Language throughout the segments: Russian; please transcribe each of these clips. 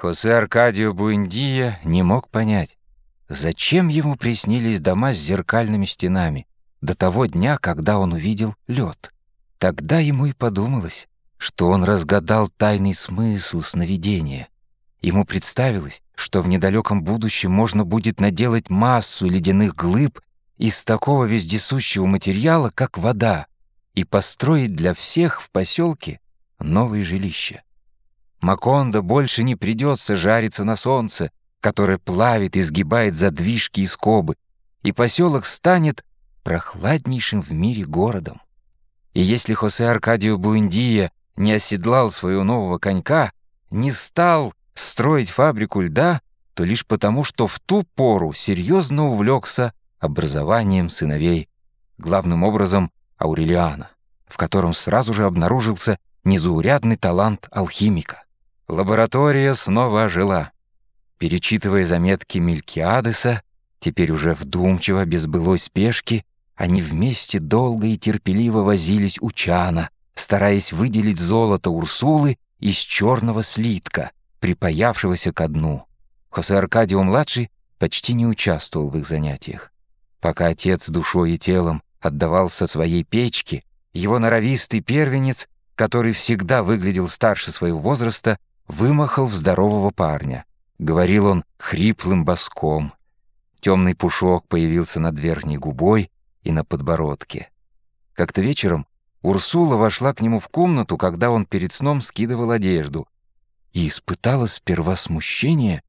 Хосе Аркадио Буэндия не мог понять, зачем ему приснились дома с зеркальными стенами до того дня, когда он увидел лед. Тогда ему и подумалось, что он разгадал тайный смысл сновидения. Ему представилось, что в недалеком будущем можно будет наделать массу ледяных глыб из такого вездесущего материала, как вода, и построить для всех в поселке новые жилища. Макондо больше не придется жариться на солнце, которое плавит и сгибает задвижки и скобы, и поселок станет прохладнейшим в мире городом. И если Хосе Аркадио Буэндия не оседлал своего нового конька, не стал строить фабрику льда, то лишь потому, что в ту пору серьезно увлекся образованием сыновей, главным образом Аурелиана, в котором сразу же обнаружился незаурядный талант алхимика. Лаборатория снова ожила. Перечитывая заметки Мелькиадеса, теперь уже вдумчиво, без былой спешки, они вместе долго и терпеливо возились у чана, стараясь выделить золото Урсулы из черного слитка, припаявшегося ко дну. Хосе Аркадио-младший почти не участвовал в их занятиях. Пока отец душой и телом отдавался своей печке, его норовистый первенец, который всегда выглядел старше своего возраста, вымахал в здорового парня. Говорил он хриплым боском. Темный пушок появился над верхней губой и на подбородке. Как-то вечером Урсула вошла к нему в комнату, когда он перед сном скидывал одежду, и испытала сперва смущение,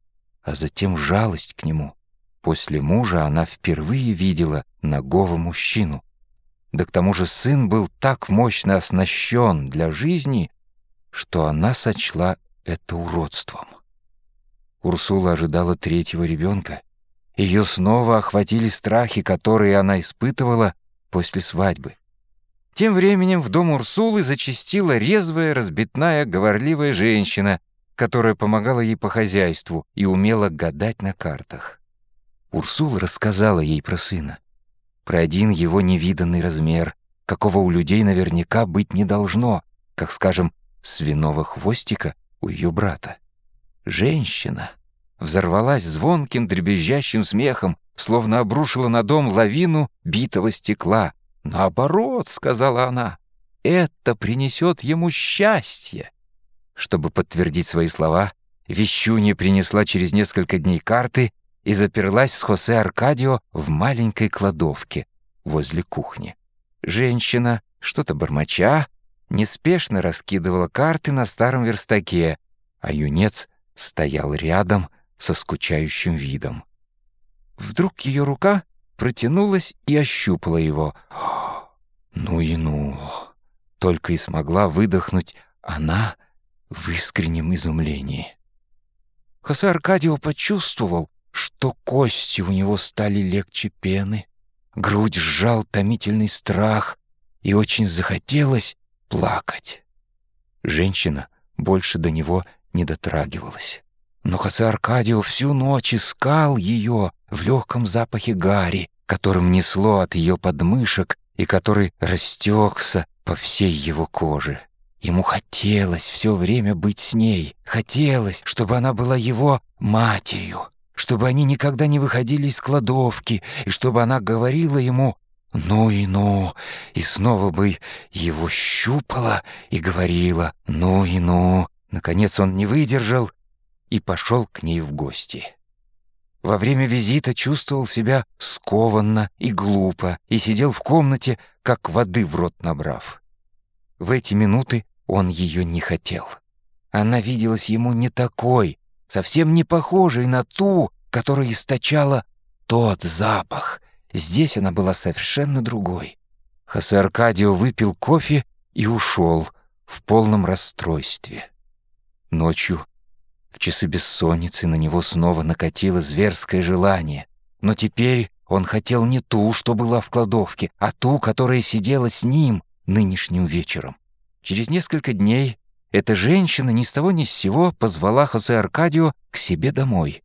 а затем жалость к нему. После мужа она впервые видела нагого мужчину. Да к тому же сын был так мощно оснащен для жизни, что она сочла это уродством. Урсула ожидала третьего ребенка. Ее снова охватили страхи, которые она испытывала после свадьбы. Тем временем в дом Урсулы зачастила резвая, разбитная, говорливая женщина, которая помогала ей по хозяйству и умела гадать на картах. Урсула рассказала ей про сына, про один его невиданный размер, какого у людей наверняка быть не должно, как, скажем, свиного хвостика у ее брата. Женщина взорвалась звонким дребезжащим смехом, словно обрушила на дом лавину битого стекла. «Наоборот», — сказала она, — «это принесет ему счастье». Чтобы подтвердить свои слова, Вещунья принесла через несколько дней карты и заперлась с Хосе Аркадио в маленькой кладовке возле кухни. Женщина, что-то бормоча, неспешно раскидывала карты на старом верстаке, а юнец стоял рядом со скучающим видом. Вдруг ее рука протянулась и ощупала его. «Ну и ну!» Только и смогла выдохнуть она в искреннем изумлении. Хосе Аркадио почувствовал, что кости у него стали легче пены, грудь сжал томительный страх, и очень захотелось плакать. Женщина больше до него не дотрагивалась. Но Хосе Аркадио всю ночь искал ее в легком запахе гари, которым несло от ее подмышек и который растекся по всей его коже. Ему хотелось все время быть с ней, хотелось, чтобы она была его матерью, чтобы они никогда не выходили из кладовки, и чтобы она говорила ему «ну и ну», и снова бы его щупала и говорила «ну и ну». Наконец он не выдержал и пошел к ней в гости. Во время визита чувствовал себя скованно и глупо и сидел в комнате, как воды в рот набрав. В эти минуты он ее не хотел. Она виделась ему не такой, совсем не похожей на ту, которая источала тот запах. Здесь она была совершенно другой. Хосе Аркадио выпил кофе и ушел в полном расстройстве. Ночью, в часы бессонницы, на него снова накатило зверское желание. Но теперь он хотел не ту, что была в кладовке, а ту, которая сидела с ним нынешним вечером. Через несколько дней эта женщина ни с того ни с сего позвала Хосе Аркадио к себе домой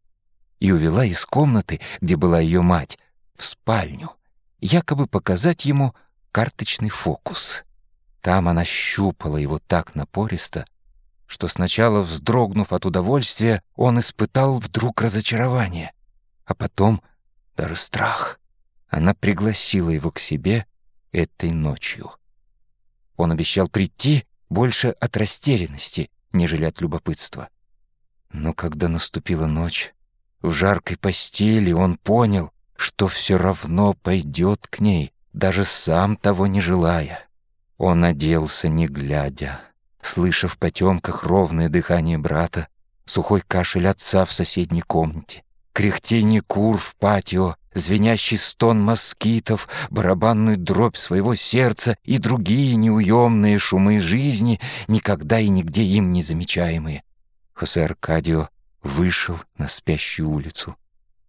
и увела из комнаты, где была ее мать, в спальню, якобы показать ему карточный фокус. Там она щупала его так напористо, что сначала, вздрогнув от удовольствия, он испытал вдруг разочарование, а потом даже страх. Она пригласила его к себе этой ночью. Он обещал прийти больше от растерянности, нежели от любопытства. Но когда наступила ночь, в жаркой постели он понял, что все равно пойдет к ней, даже сам того не желая. Он оделся, не глядя, слыша в потемках ровное дыхание брата, сухой кашель отца в соседней комнате, кряхтение кур в патио, звенящий стон москитов, барабанную дробь своего сердца и другие неуемные шумы жизни, никогда и нигде им не замечаемые. Хосе Аркадио вышел на спящую улицу.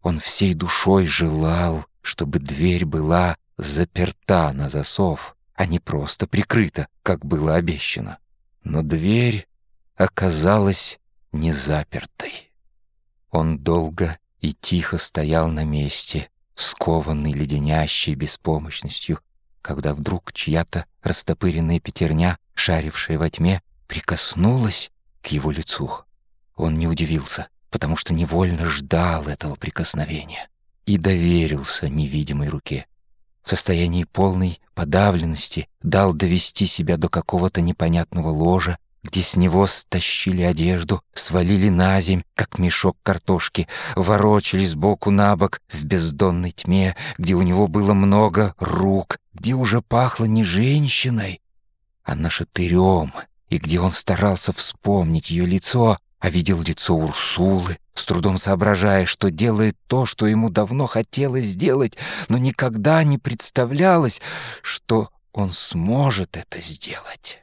Он всей душой желал, чтобы дверь была заперта на засов, а не просто прикрыта, как было обещано. Но дверь оказалась не запертой. Он долго и тихо стоял на месте, скованный леденящей беспомощностью, когда вдруг чья-то растопыренная пятерня, шарившая во тьме, прикоснулась к его лицу. Он не удивился, потому что невольно ждал этого прикосновения и доверился невидимой руке. В состоянии полной подавленности дал довести себя до какого-то непонятного ложа, где с него стащили одежду, свалили на земь, как мешок картошки, ворочались боку на бок в бездонной тьме, где у него было много рук, где уже пахло не женщиной, а нашатырем, и где он старался вспомнить ее лицо, а видел лицо Урсулы, с трудом соображая, что делает то, что ему давно хотелось сделать, но никогда не представлялось, что он сможет это сделать.